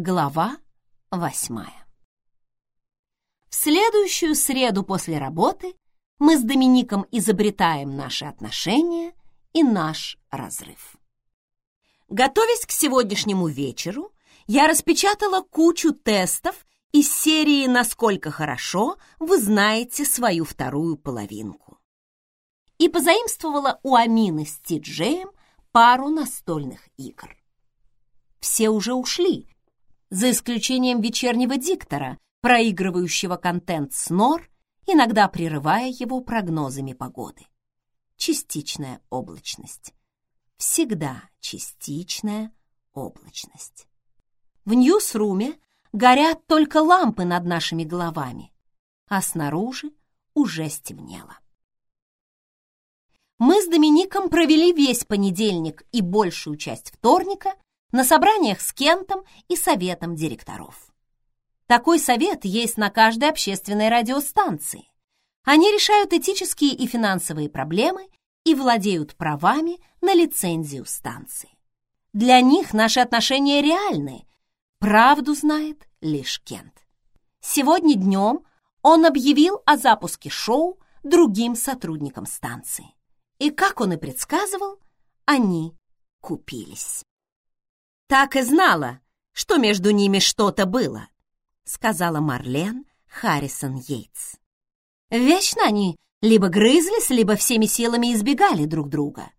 Глава восьмая. В следующую среду после работы мы с Домиником изобретаем наши отношения и наш разрыв. Готовясь к сегодняшнему вечеру, я распечатала кучу тестов из серии «Насколько хорошо вы знаете свою вторую половинку» и позаимствовала у Амины с Ти-Джеем пару настольных игр. Все уже ушли, за исключением вечернего диктора, проигрывающего контент СНОР, иногда прерывая его прогнозами погоды. Частичная облачность. Всегда частичная облачность. В Ньюсруме горят только лампы над нашими головами, а снаружи уже стемнело. Мы с Домиником провели весь понедельник и большую часть вторника на собраниях с Кентом и советом директоров. Такой совет есть на каждой общественной радиостанции. Они решают этические и финансовые проблемы и владеют правами на лицензию станции. Для них наши отношения реальны. Правду знает лишь Кент. Сегодня днем он объявил о запуске шоу другим сотрудникам станции. И, как он и предсказывал, они купились. «Так и знала, что между ними что-то было», сказала Марлен Харрисон Йейтс. Вечно они либо грызлись, либо всеми силами избегали друг друга.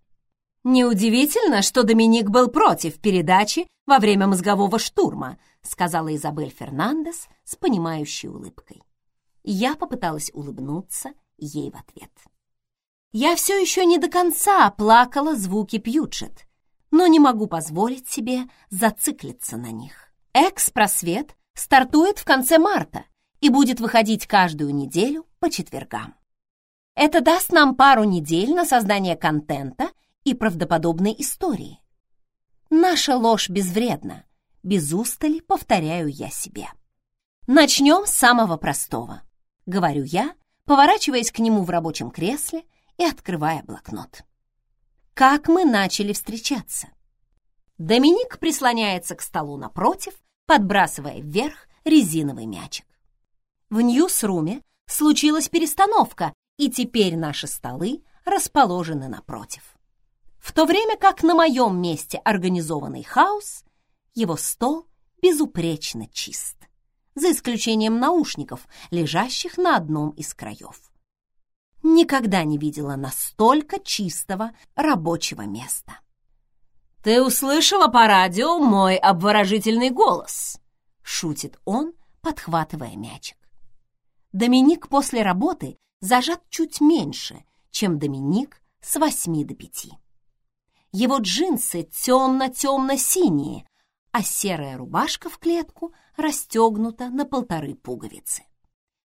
Неудивительно, что Доминик был против передачи во время мозгового штурма, сказала Изабель Фернандес с понимающей улыбкой. Я попыталась улыбнуться ей в ответ. Я все еще не до конца оплакала звуки Пьюджет, но не могу позволить себе зациклиться на них. «Экс-просвет» стартует в конце марта и будет выходить каждую неделю по четвергам. Это даст нам пару недель на создание контента и правдоподобной истории. Наша ложь безвредна, без устали повторяю я себе. Начнем с самого простого, говорю я, поворачиваясь к нему в рабочем кресле и открывая блокнот как мы начали встречаться. Доминик прислоняется к столу напротив, подбрасывая вверх резиновый мячик. В Ньюсруме случилась перестановка, и теперь наши столы расположены напротив. В то время как на моем месте организованный хаос, его стол безупречно чист, за исключением наушников, лежащих на одном из краев никогда не видела настолько чистого рабочего места. «Ты услышала по радио мой обворожительный голос?» — шутит он, подхватывая мячик. Доминик после работы зажат чуть меньше, чем Доминик с восьми до пяти. Его джинсы темно-темно-синие, а серая рубашка в клетку расстегнута на полторы пуговицы.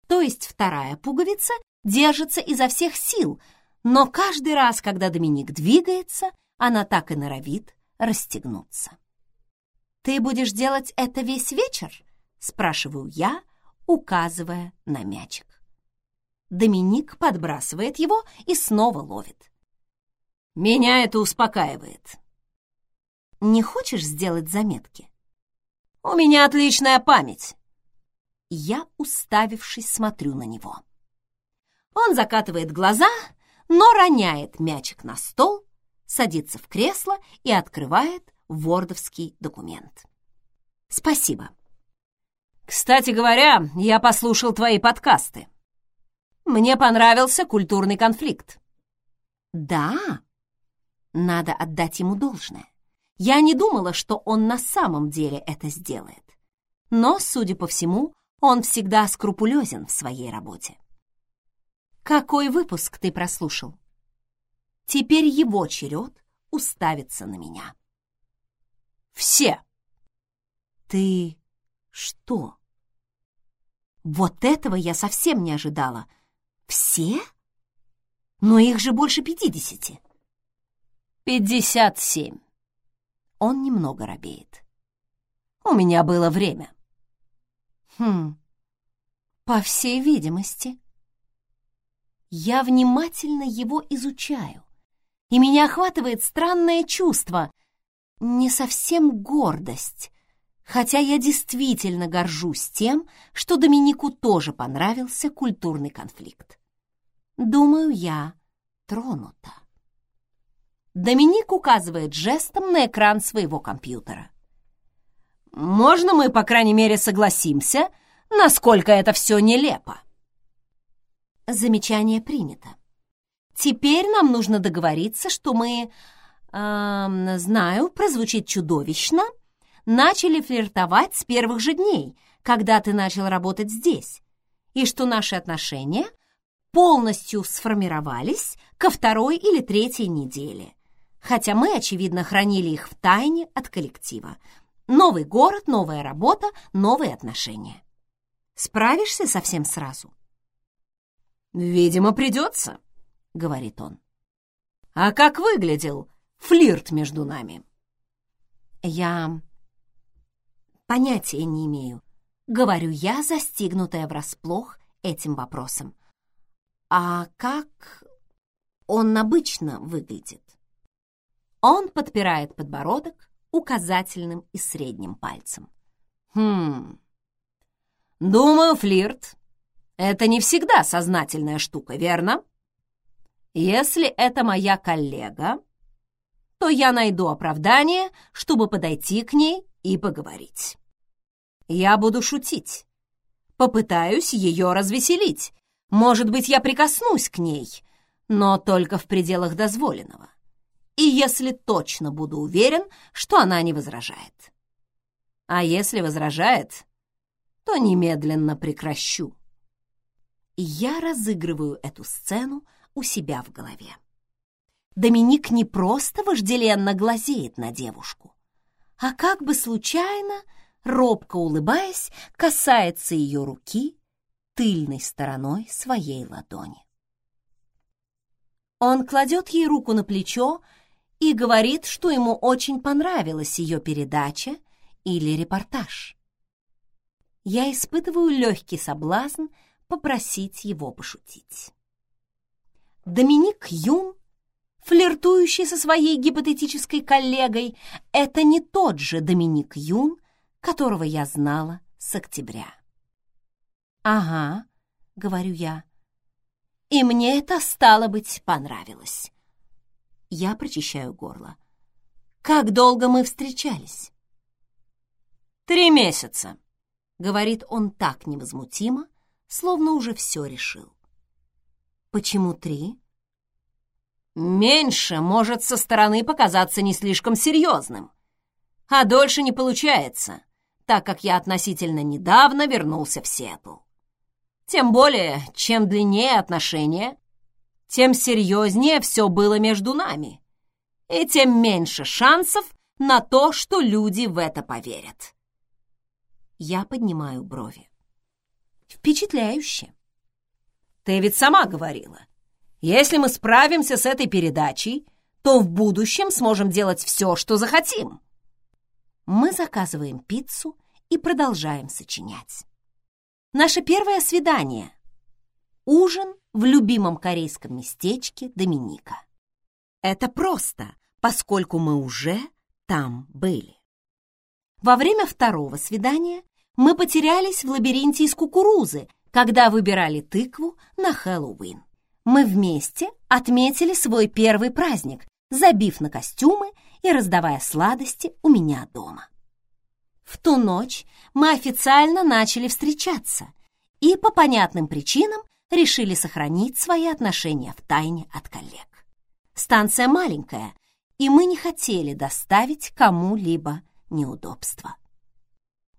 То есть вторая пуговица держится изо всех сил, но каждый раз, когда Доминик двигается, она так и норовит расстегнуться. «Ты будешь делать это весь вечер?» — спрашиваю я, указывая на мячик. Доминик подбрасывает его и снова ловит. «Меня это успокаивает». «Не хочешь сделать заметки?» «У меня отличная память». Я, уставившись, смотрю на него. Он закатывает глаза, но роняет мячик на стол, садится в кресло и открывает вордовский документ. Спасибо. Кстати говоря, я послушал твои подкасты. Мне понравился культурный конфликт. Да, надо отдать ему должное. Я не думала, что он на самом деле это сделает. Но, судя по всему, он всегда скрупулезен в своей работе. Какой выпуск ты прослушал? Теперь его черед уставиться на меня. Все. Ты что? Вот этого я совсем не ожидала. Все? Но их же больше пятидесяти. Пятьдесят семь. Он немного робеет. У меня было время. Хм, по всей видимости, я внимательно его изучаю, и меня охватывает странное чувство, не совсем гордость, Хотя я действительно горжусь тем, что Доминику тоже понравился культурный конфликт. Думаю, я тронута. Доминик указывает жестом на экран своего компьютера. «Можно мы, по крайней мере, согласимся, насколько это все нелепо?» Замечание принято. Теперь нам нужно договориться, что мы, э, знаю, прозвучит чудовищно, начали флиртовать с первых же дней, когда ты начал работать здесь, и что наши отношения полностью сформировались ко второй или третьей неделе, хотя мы, очевидно, хранили их в тайне от коллектива. Новый город, новая работа, новые отношения. Справишься совсем сразу? «Видимо, придется», — говорит он. «А как выглядел флирт между нами?» «Я понятия не имею», — говорю я, застигнутая врасплох этим вопросом. «А как он обычно выглядит?» Он подпирает подбородок указательным и средним пальцем. «Хм... Думаю, флирт — это не всегда сознательная штука, верно? Если это моя коллега, то я найду оправдание, чтобы подойти к ней и поговорить. Я буду шутить, попытаюсь ее развеселить. Может быть, я прикоснусь к ней, но только в пределах дозволенного и если точно буду уверен, что она не возражает. А если возражает, то немедленно прекращу. И я разыгрываю эту сцену у себя в голове. Доминик не просто вожделенно глазеет на девушку, а как бы случайно, робко улыбаясь, касается ее руки тыльной стороной своей ладони. Он кладет ей руку на плечо и говорит, что ему очень понравилась ее передача или репортаж. Я испытываю легкий соблазн попросить его пошутить. Доминик Юн, флиртующий со своей гипотетической коллегой, это не тот же Доминик Юн, которого я знала с октября. «Ага», — говорю я, — «и мне это, стало быть, понравилось». Я прочищаю горло. «Как долго мы встречались?» «Три месяца», — говорит он так невозмутимо, словно уже все решил. «Почему три?» «Меньше может со стороны показаться не слишком серьезным, а дольше не получается, так как я относительно недавно вернулся в Сиэтл. Тем более, чем длиннее отношения, тем серьезнее все было между нами, и тем меньше шансов на то, что люди в это поверят. Я поднимаю брови. Впечатляюще. Ты ведь сама говорила, если мы справимся с этой передачей, то в будущем сможем делать все, что захотим. Мы заказываем пиццу и продолжаем сочинять. Наше первое свидание. Ужин в любимом корейском местечке Доминика. Это просто, поскольку мы уже там были. Во время второго свидания мы потерялись в лабиринте из кукурузы, когда выбирали тыкву на Хэллоуин. Мы вместе отметили свой первый праздник, забив на костюмы и раздавая сладости у меня дома. В ту ночь мы официально начали встречаться и по понятным причинам решили сохранить свои отношения в тайне от коллег. Станция маленькая, и мы не хотели доставить кому-либо неудобства.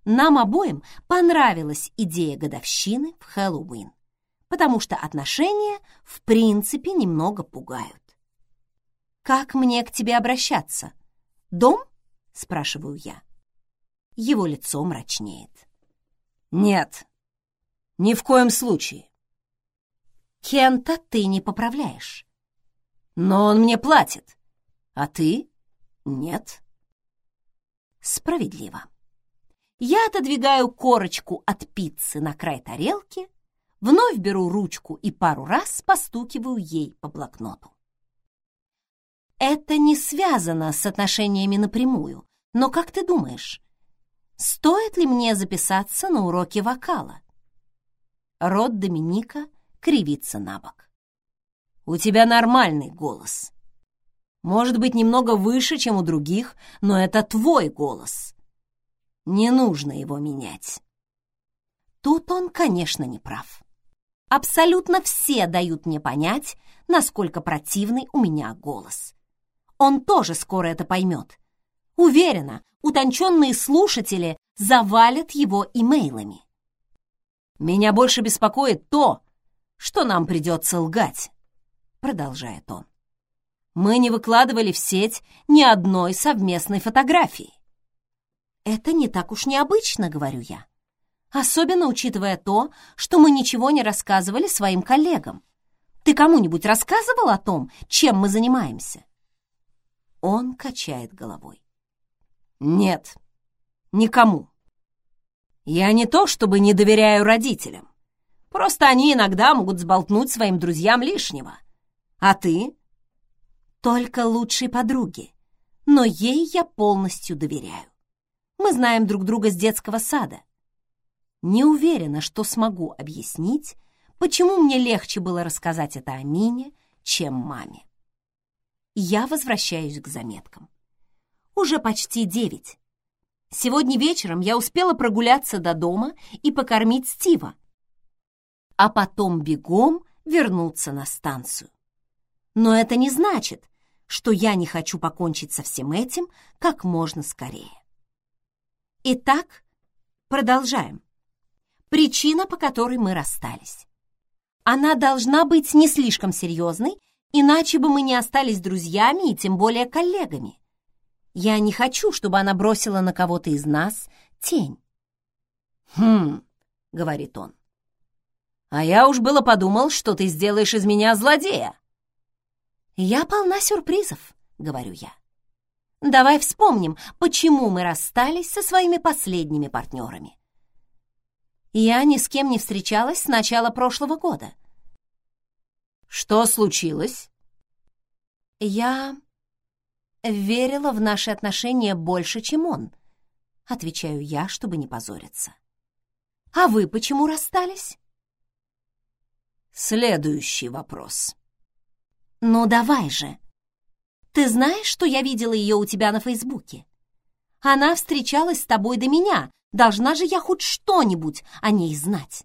Нам обоим понравилась идея годовщины в Хэллоуин, потому что отношения в принципе немного пугают. «Как мне к тебе обращаться? Дом?» — спрашиваю я. Его лицо мрачнеет. «Нет, ни в коем случае. Кента ты не поправляешь. Но он мне платит, а ты — нет. Справедливо. Я отодвигаю корочку от пиццы на край тарелки, вновь беру ручку и пару раз постукиваю ей по блокноту. Это не связано с отношениями напрямую, но как ты думаешь, стоит ли мне записаться на уроки вокала. Рот Доминика кривится на бок. «У тебя нормальный голос. Может быть, немного выше, чем у других, но это твой голос. Не нужно его менять». Тут он, конечно, не прав. Абсолютно все дают мне понять, насколько противный у меня голос. Он тоже скоро это поймет. Уверена, утонченные слушатели завалят его имейлами. «Меня больше беспокоит то, что нам придется лгать», — продолжает он. «Мы не выкладывали в сеть ни одной совместной фотографии». «Это не так уж необычно», — говорю я. «Особенно учитывая то, что мы ничего не рассказывали своим коллегам. Ты кому-нибудь рассказывал о том, чем мы занимаемся?» Он качает головой. «Нет, никому. Я не то чтобы не доверяю родителям. Просто они иногда могут сболтнуть своим друзьям лишнего. А ты? Только лучшей подруги. Но ей я полностью доверяю. Мы знаем друг друга с детского сада. Не уверена, что смогу объяснить, почему мне легче было рассказать это Амине, чем маме. Я возвращаюсь к заметкам. Уже почти девять. Сегодня вечером я успела прогуляться до дома и покормить Стива, а потом бегом вернуться на станцию. Но это не значит, что я не хочу покончить со всем этим как можно скорее. Итак, продолжаем. Причина, по которой мы расстались. Она должна быть не слишком серьезной, иначе бы мы не остались друзьями и тем более коллегами. Я не хочу, чтобы она бросила на кого-то из нас тень. «Хм», — говорит он, — «а я уж было подумал, что ты сделаешь из меня злодея». «Я полна сюрпризов», — говорю я. «Давай вспомним, почему мы расстались со своими последними партнерами». Я ни с кем не встречалась с начала прошлого года. «Что случилось?» «Я верила в наши отношения больше, чем он», — отвечаю я, чтобы не позориться. «А вы почему расстались?» Следующий вопрос. «Ну давай же. Ты знаешь, что я видела ее у тебя на Фейсбуке? Она встречалась с тобой до меня. Должна же я хоть что-нибудь о ней знать».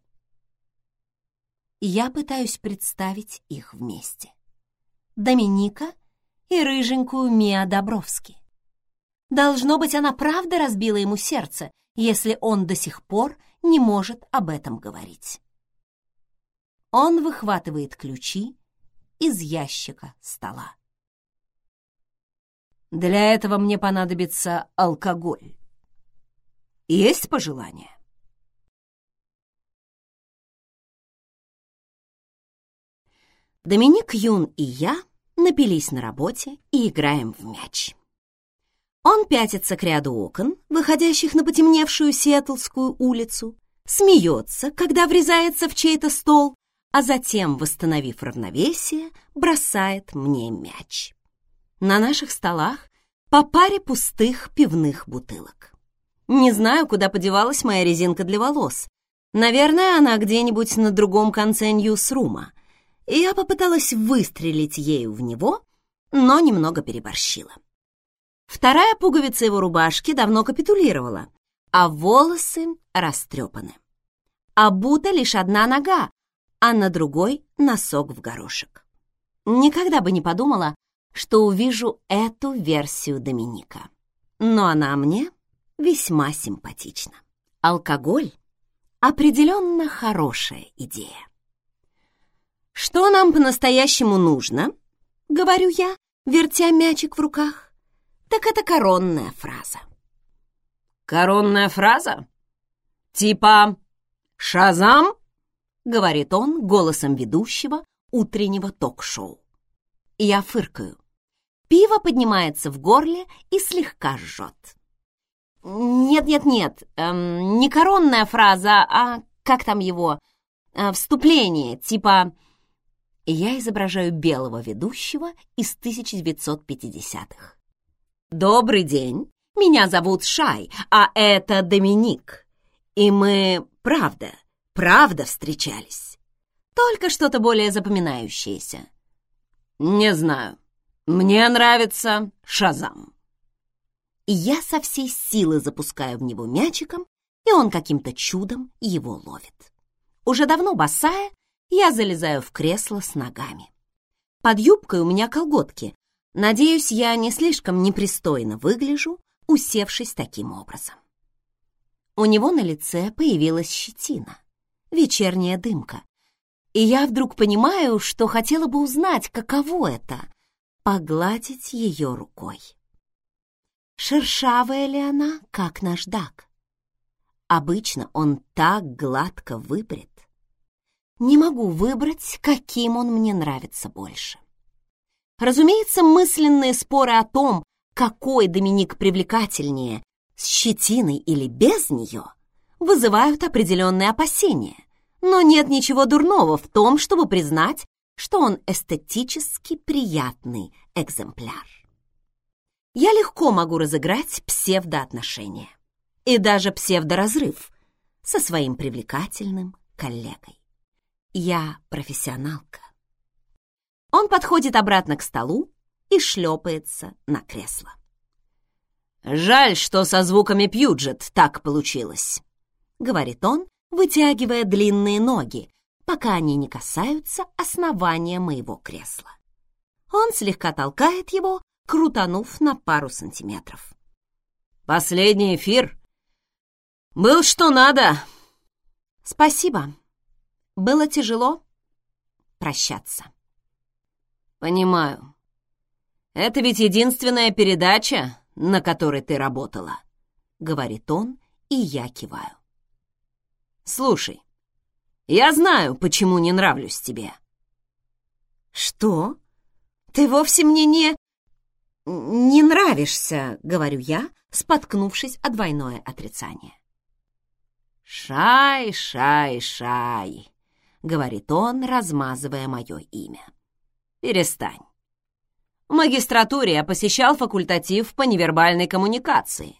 Я пытаюсь представить их вместе. Доминика — и рыженькую Миа Добровски. Должно быть, она правда разбила ему сердце, если он до сих пор не может об этом говорить. Он выхватывает ключи из ящика стола. Для этого мне понадобится алкоголь. Есть пожелания? Доминик Юн и я — напились на работе и играем в мяч. Он пятится к ряду окон, выходящих на потемневшую Сиэтлскую улицу, смеется, когда врезается в чей-то стол, а затем, восстановив равновесие, бросает мне мяч. На наших столах по паре пустых пивных бутылок. Не знаю, куда подевалась моя резинка для волос. Наверное, она где-нибудь на другом конце Ньюсрума — я попыталась выстрелить ею в него, но немного переборщила. Вторая пуговица его рубашки давно капитулировала, а волосы растрепаны. Обута лишь одна нога, а на другой носок в горошек. Никогда бы не подумала, что увижу эту версию Доминика. Но она мне весьма симпатична. Алкоголь — определенно хорошая идея. «Что нам по-настоящему нужно?» — говорю я, вертя мячик в руках. «Так это коронная фраза». «Коронная фраза? Типа «Шазам?» — говорит он голосом ведущего утреннего ток-шоу. Я фыркаю. Пиво поднимается в горле и слегка жжет. «Нет-нет-нет, эм, не коронная фраза, а как там его? Э, вступление, типа я изображаю белого ведущего из 1950-х. «Добрый день! Меня зовут Шай, а это Доминик. И мы, правда, правда встречались. Только что-то более запоминающееся. Не знаю. Мне нравится Шазам. И я со всей силы запускаю в него мячиком, и он каким-то чудом его ловит. Уже давно босая, я залезаю в кресло с ногами. Под юбкой у меня колготки. Надеюсь, я не слишком непристойно выгляжу, усевшись таким образом. У него на лице появилась щетина, вечерняя дымка. И я вдруг понимаю, что хотела бы узнать, каково это — погладить ее рукой. Шершавая ли она, как наждак? Обычно он так гладко выбрит. Не могу выбрать, каким он мне нравится больше. Разумеется, мысленные споры о том, какой Доминик привлекательнее, с щетиной или без нее, вызывают определенные опасения. Но нет ничего дурного в том, чтобы признать, что он эстетически приятный экземпляр. Я легко могу разыграть псевдоотношения и даже псевдоразрыв со своим привлекательным коллегой. Я профессионалка. Он подходит обратно к столу и шлепается на кресло. «Жаль, что со звуками Пьюджет так получилось», — говорит он, вытягивая длинные ноги, пока они не касаются основания моего кресла. Он слегка толкает его, крутанув на пару сантиметров. «Последний эфир был что надо». «Спасибо», было тяжело прощаться. Понимаю. Это ведь единственная передача, на которой ты работала, говорит он, и я киваю. Слушай, я знаю, почему не нравлюсь тебе. Что? Ты вовсе мне не... не нравишься, говорю я, споткнувшись о двойное отрицание. Шай, шай, шай говорит он, размазывая мое имя. Перестань. В магистратуре я посещал факультатив по невербальной коммуникации.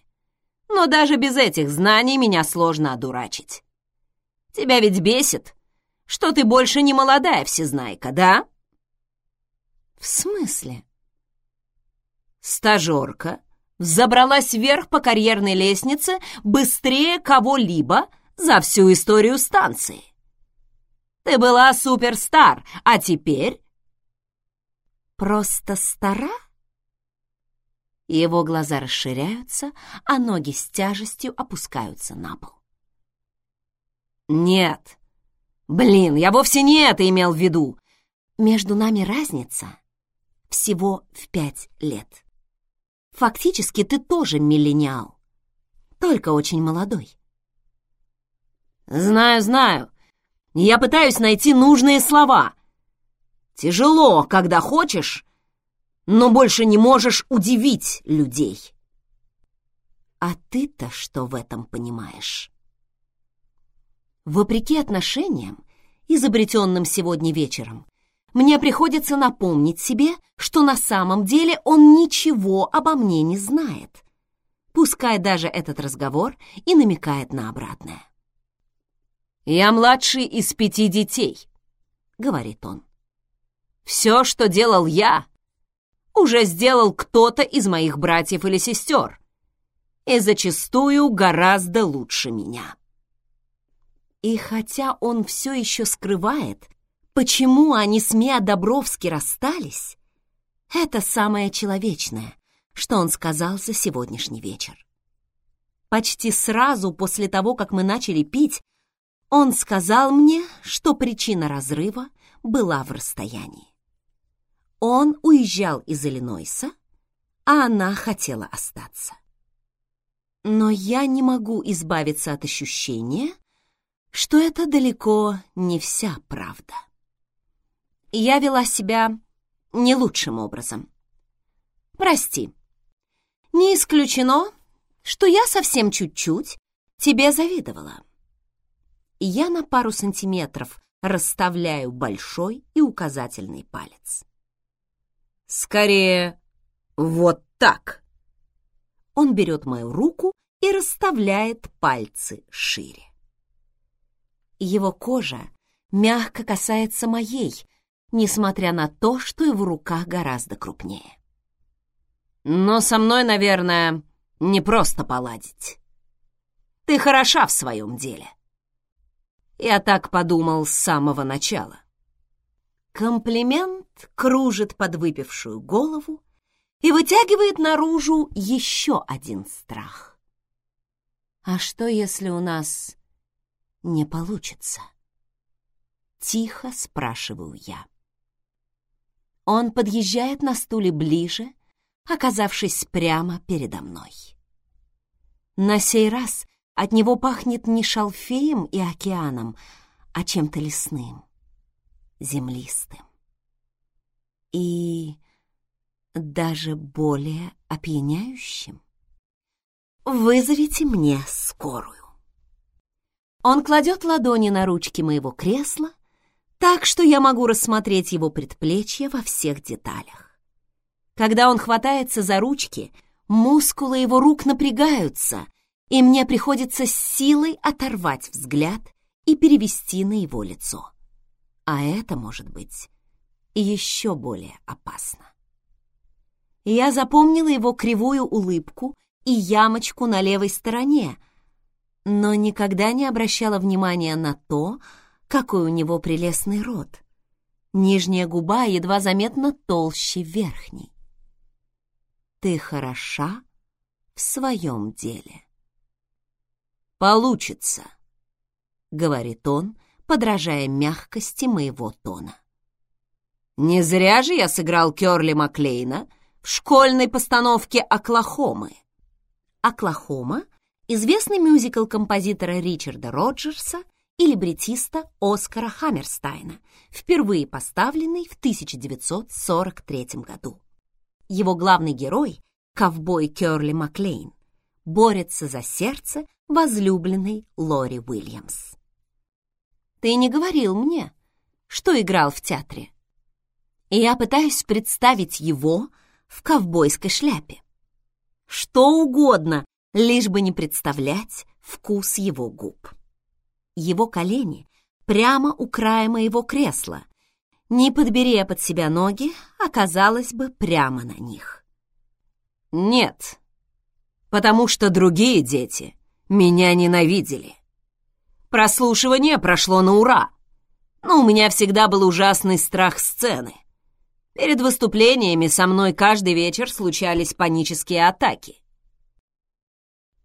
Но даже без этих знаний меня сложно одурачить. Тебя ведь бесит, что ты больше не молодая всезнайка, да? В смысле? Стажерка забралась вверх по карьерной лестнице быстрее кого-либо за всю историю станции. Ты была суперстар, а теперь...» «Просто стара?» Его глаза расширяются, а ноги с тяжестью опускаются на пол. «Нет! Блин, я вовсе не это имел в виду! Между нами разница всего в пять лет. Фактически ты тоже миллениал, только очень молодой». «Знаю, знаю. Я пытаюсь найти нужные слова. Тяжело, когда хочешь, но больше не можешь удивить людей. А ты-то что в этом понимаешь? Вопреки отношениям, изобретенным сегодня вечером, мне приходится напомнить себе, что на самом деле он ничего обо мне не знает, пускай даже этот разговор и намекает на обратное. «Я младший из пяти детей», — говорит он. «Все, что делал я, уже сделал кто-то из моих братьев или сестер, и зачастую гораздо лучше меня». И хотя он все еще скрывает, почему они с Миа Добровски расстались, это самое человечное, что он сказал за сегодняшний вечер. Почти сразу после того, как мы начали пить, он сказал мне, что причина разрыва была в расстоянии. Он уезжал из Иллинойса, а она хотела остаться. Но я не могу избавиться от ощущения, что это далеко не вся правда. Я вела себя не лучшим образом. Прости. Не исключено, что я совсем чуть-чуть тебе завидовала я на пару сантиметров расставляю большой и указательный палец. «Скорее, вот так!» он берет мою руку и расставляет пальцы шире. Его кожа мягко касается моей, несмотря на то, что его рука гораздо крупнее. Но со мной, наверное, не просто поладить. Ты хороша в своем деле. Я так подумал с самого начала. Комплимент кружит подвыпившую голову и вытягивает наружу еще один страх. А что, если у нас не получится? Тихо спрашиваю я. Он подъезжает на стуле ближе, оказавшись прямо передо мной. На сей раз от него пахнет не шалфеем и океаном, а чем-то лесным, землистым. И даже более опьяняющим. «Вызовите мне скорую». Он кладет ладони на ручки моего кресла, так что я могу рассмотреть его предплечье во всех деталях. Когда он хватается за ручки, мускулы его рук напрягаются, и мне приходится с силой оторвать взгляд и перевести на его лицо. А это может быть еще более опасно. Я запомнила его кривую улыбку и ямочку на левой стороне, но никогда не обращала внимания на то, какой у него прелестный рот. Нижняя губа едва заметно толще верхней. Ты хороша в своем деле. «Получится», — говорит он, подражая мягкости моего тона. «Не зря же я сыграл Кёрли Маклейна в школьной постановке «Оклахомы». «Оклахома» — известный мюзикл композитора Ричарда Роджерса и либретиста Оскара Хаммерстайна, впервые поставленный в 1943 году. Его главный герой, ковбой Кёрли Маклейн, борется за сердце возлюбленной Лори Уильямс. «Ты не говорил мне, что играл в театре?» И я пытаюсь представить его в ковбойской шляпе. Что угодно, лишь бы не представлять вкус его губ. Его колени прямо у края моего кресла. Не подбери под себя ноги, оказалось бы прямо на них. Нет, потому что другие дети меня ненавидели. Прослушивание прошло на ура, но у меня всегда был ужасный страх сцены. Перед выступлениями со мной каждый вечер случались панические атаки.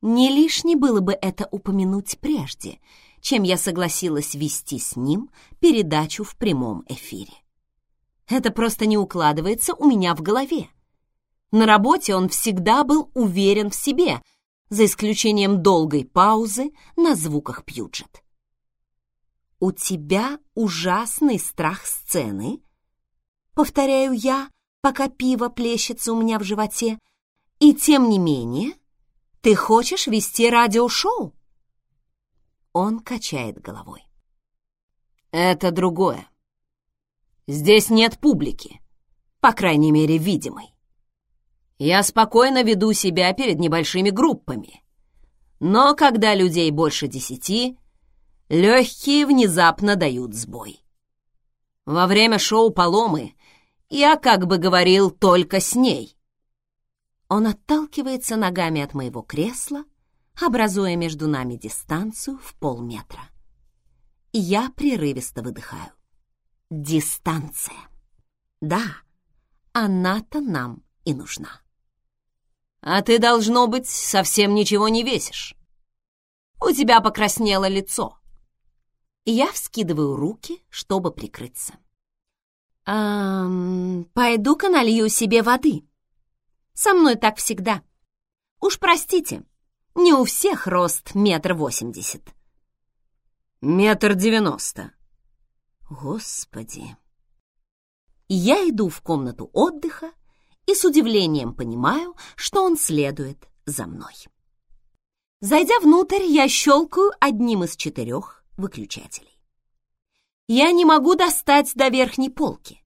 Не лишне было бы это упомянуть прежде, чем я согласилась вести с ним передачу в прямом эфире. Это просто не укладывается у меня в голове. На работе он всегда был уверен в себе, за исключением долгой паузы на звуках Пьюджет. «У тебя ужасный страх сцены?» Повторяю я, пока пиво плещется у меня в животе. «И тем не менее, ты хочешь вести радиошоу?» Он качает головой. «Это другое. Здесь нет публики, по крайней мере, видимой. Я спокойно веду себя перед небольшими группами. Но когда людей больше десяти, легкие внезапно дают сбой. Во время шоу «Поломы» я как бы говорил только с ней. Он отталкивается ногами от моего кресла, образуя между нами дистанцию в полметра. Я прерывисто выдыхаю. Дистанция. Да, она-то нам и нужна. А ты, должно быть, совсем ничего не весишь. У тебя покраснело лицо. Я вскидываю руки, чтобы прикрыться. «Эм, пойду-ка налью себе воды. Со мной так всегда. Уж простите, не у всех рост метр восемьдесят». «Метр девяносто». «Господи». Я иду в комнату отдыха, и с удивлением понимаю, что он следует за мной. Зайдя внутрь, я щелкаю одним из четырех выключателей. Я не могу достать до верхней полки.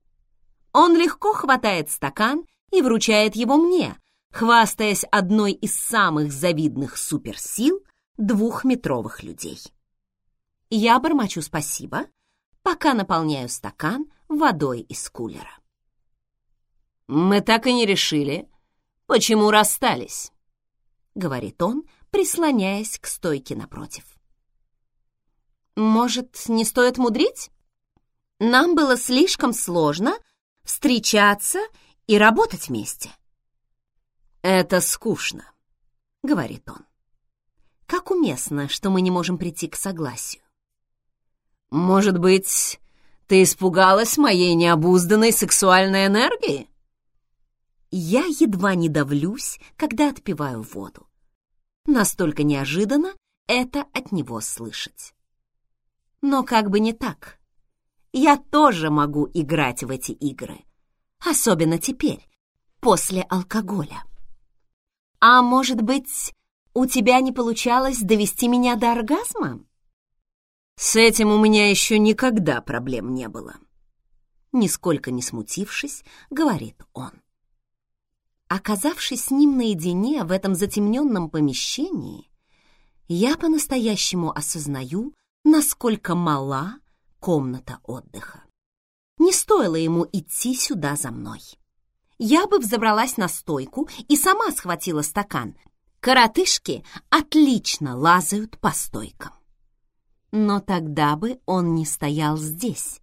Он легко хватает стакан и вручает его мне, хвастаясь одной из самых завидных суперсил двухметровых людей. Я бормочу спасибо, пока наполняю стакан водой из кулера. «Мы так и не решили, почему расстались», — говорит он, прислоняясь к стойке напротив. «Может, не стоит мудрить? Нам было слишком сложно встречаться и работать вместе». «Это скучно», — говорит он. Как уместно, что мы не можем прийти к согласию. «Может быть, ты испугалась моей необузданной сексуальной энергии?» Я едва не давлюсь, когда отпиваю воду. Настолько неожиданно это от него слышать. Но как бы не так. Я тоже могу играть в эти игры. Особенно теперь, после алкоголя. А может быть, у тебя не получалось довести меня до оргазма? С этим у меня еще никогда проблем не было. Нисколько не смутившись, говорит он. Оказавшись с ним наедине в этом затемненном помещении, я по-настоящему осознаю, насколько мала комната отдыха. Не стоило ему идти сюда за мной. Я бы взобралась на стойку и сама схватила стакан. Коротышки отлично лазают по стойкам. Но тогда бы он не стоял здесь,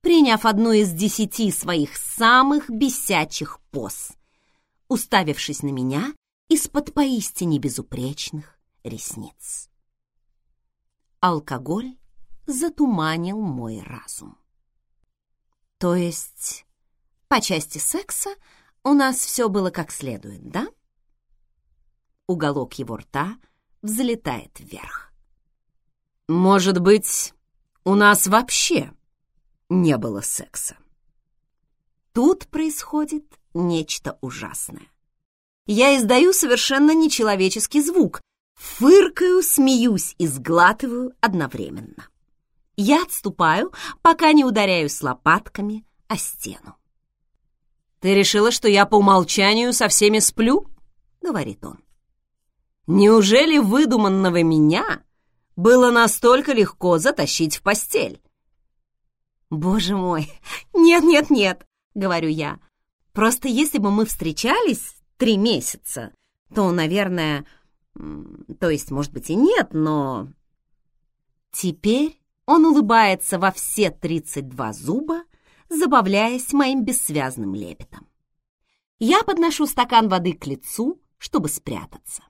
приняв одну из десяти своих самых бесячих поз уставившись на меня из-под поистине безупречных ресниц. Алкоголь затуманил мой разум. То есть, по части секса у нас все было как следует, да? Уголок его рта взлетает вверх. Может быть, у нас вообще не было секса? Тут происходит нечто ужасное. Я издаю совершенно нечеловеческий звук, фыркаю, смеюсь и сглатываю одновременно. Я отступаю, пока не ударяюсь лопатками о стену. «Ты решила, что я по умолчанию со всеми сплю?» — говорит он. «Неужели выдуманного меня было настолько легко затащить в постель?» «Боже мой! Нет-нет-нет!» — говорю я. Просто если бы мы встречались три месяца, то, наверное... То есть, может быть, и нет, но... Теперь он улыбается во все 32 зуба, забавляясь моим бессвязным лепетом. Я подношу стакан воды к лицу, чтобы спрятаться.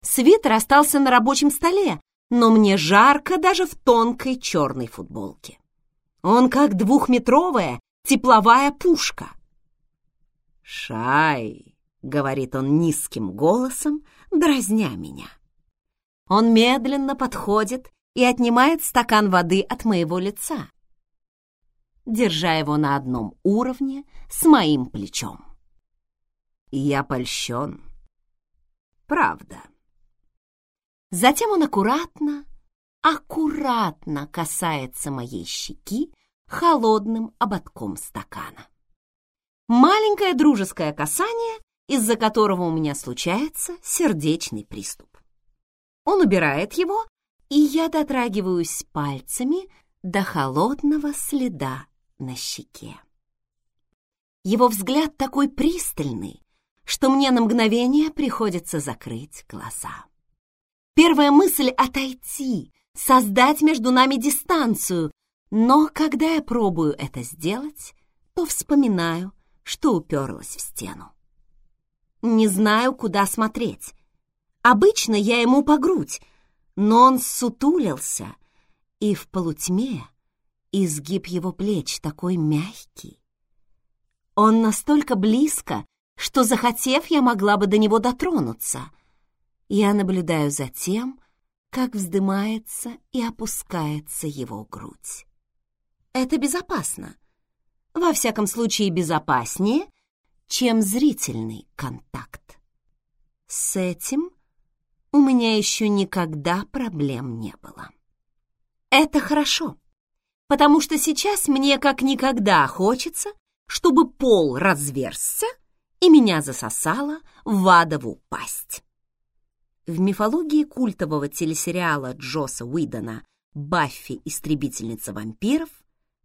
Свитер остался на рабочем столе, но мне жарко даже в тонкой черной футболке. Он как двухметровая тепловая пушка. «Шай!» — говорит он низким голосом, дразня меня. Он медленно подходит и отнимает стакан воды от моего лица, держа его на одном уровне с моим плечом. Я польщен. Правда. Затем он аккуратно, аккуратно касается моей щеки холодным ободком стакана. Маленькое дружеское касание, из-за которого у меня случается сердечный приступ. Он убирает его, и я дотрагиваюсь пальцами до холодного следа на щеке. Его взгляд такой пристальный, что мне на мгновение приходится закрыть глаза. Первая мысль — отойти, создать между нами дистанцию, но когда я пробую это сделать, то вспоминаю, что уперлась в стену. Не знаю, куда смотреть. Обычно я ему по грудь, но он сутулился, и в полутьме изгиб его плеч такой мягкий. Он настолько близко, что, захотев, я могла бы до него дотронуться. Я наблюдаю за тем, как вздымается и опускается его грудь. Это безопасно, во всяком случае безопаснее, чем зрительный контакт. С этим у меня еще никогда проблем не было. Это хорошо, потому что сейчас мне как никогда хочется, чтобы пол разверзся, и меня засосало в адову пасть. В мифологии культового телесериала Джоса Уидона «Баффи. Истребительница вампиров»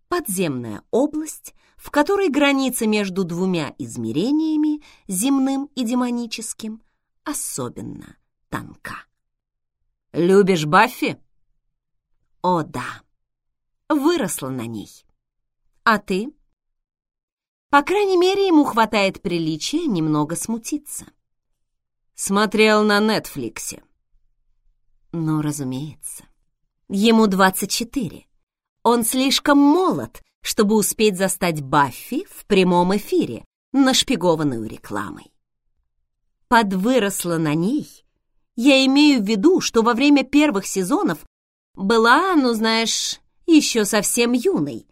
подземная область, в которой граница между двумя измерениями, земным и демоническим, особенно тонка. «Любишь Баффи?» «О, да. Выросла на ней. А ты?» По крайней мере, ему хватает приличия немного смутиться. Смотрел на Нетфликсе. Ну, разумеется. Ему 24. Он слишком молод, чтобы успеть застать Баффи в прямом эфире, нашпигованную рекламой. Подвыросла на ней. Я имею в виду, что во время первых сезонов была, ну знаешь, еще совсем юной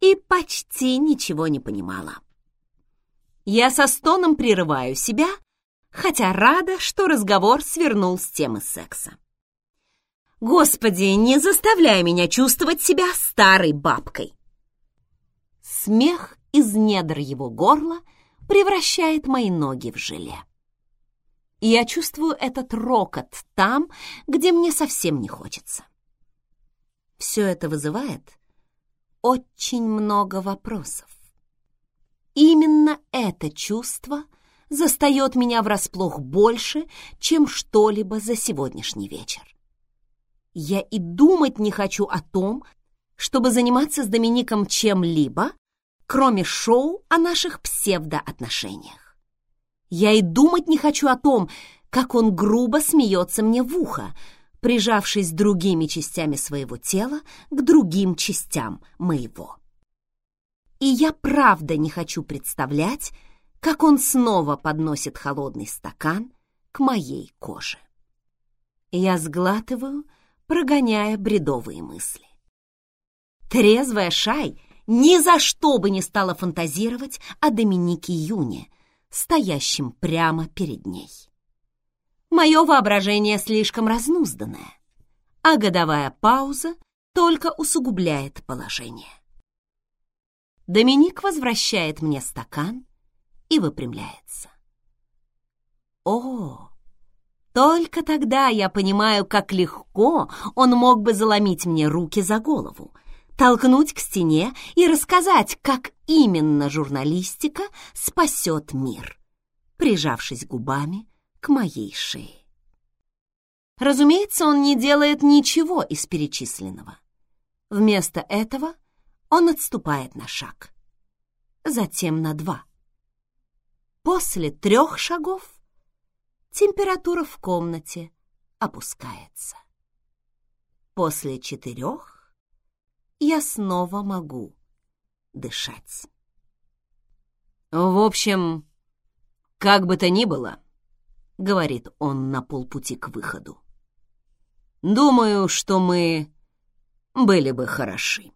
и почти ничего не понимала. Я со стоном прерываю себя, хотя рада, что разговор свернул с темы секса. Господи, не заставляй меня чувствовать себя старой бабкой. Смех из недр его горла превращает мои ноги в желе. И я чувствую этот рокот там, где мне совсем не хочется. Все это вызывает очень много вопросов. Именно это чувство застает меня врасплох больше, чем что-либо за сегодняшний вечер. Я и думать не хочу о том, чтобы заниматься с Домиником чем-либо, кроме шоу о наших псевдоотношениях. Я и думать не хочу о том, как он грубо смеется мне в ухо, прижавшись другими частями своего тела к другим частям моего. И я правда не хочу представлять, как он снова подносит холодный стакан к моей коже. Я сглатываю, прогоняя бредовые мысли. Трезвая Шай ни за что бы не стала фантазировать о Доминике Юне, стоящем прямо перед ней. Мое воображение слишком разнузданное, а годовая пауза только усугубляет положение. Доминик возвращает мне стакан и выпрямляется. О, только тогда я понимаю, как легко он мог бы заломить мне руки за голову, толкнуть к стене и рассказать, как именно журналистика спасет мир, прижавшись губами к моей шее. Разумеется, он не делает ничего из перечисленного. Вместо этого он отступает на шаг, затем на два. После трех шагов температура в комнате опускается. После четырех я снова могу дышать. В общем, как бы то ни было, — говорит он на полпути к выходу. «Думаю, что мы были бы хороши».